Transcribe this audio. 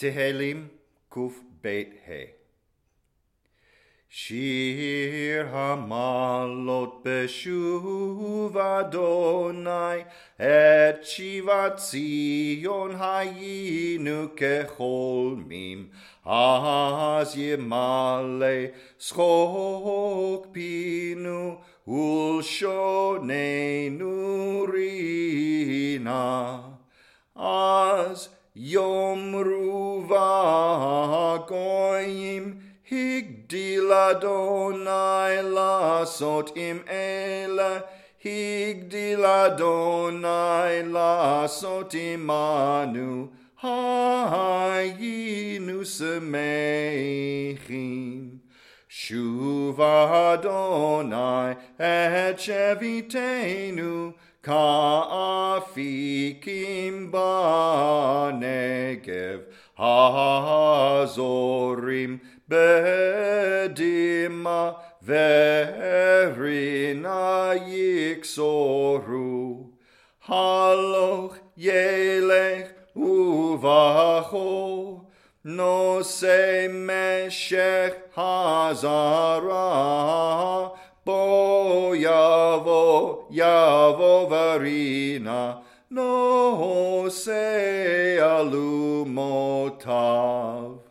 תהלים קב"ה שיר המעלות בשוב אדוני, את שיבת ציון היינו כחולמים, אז ימלא שחוק פינו ולשוננו רינה. אז יאמרו הגויים, הגדיל אדוני לעשות עם אלה, הגדיל אדוני לעשות עמנו, היינו שמחים. שוב אדוני את שביתנו, כאפיקים בנגב. Azorim bedima verina yiksoru. Haloch yelech uvacho no se meshech hazara bo yavo yavo varina no se alumotav.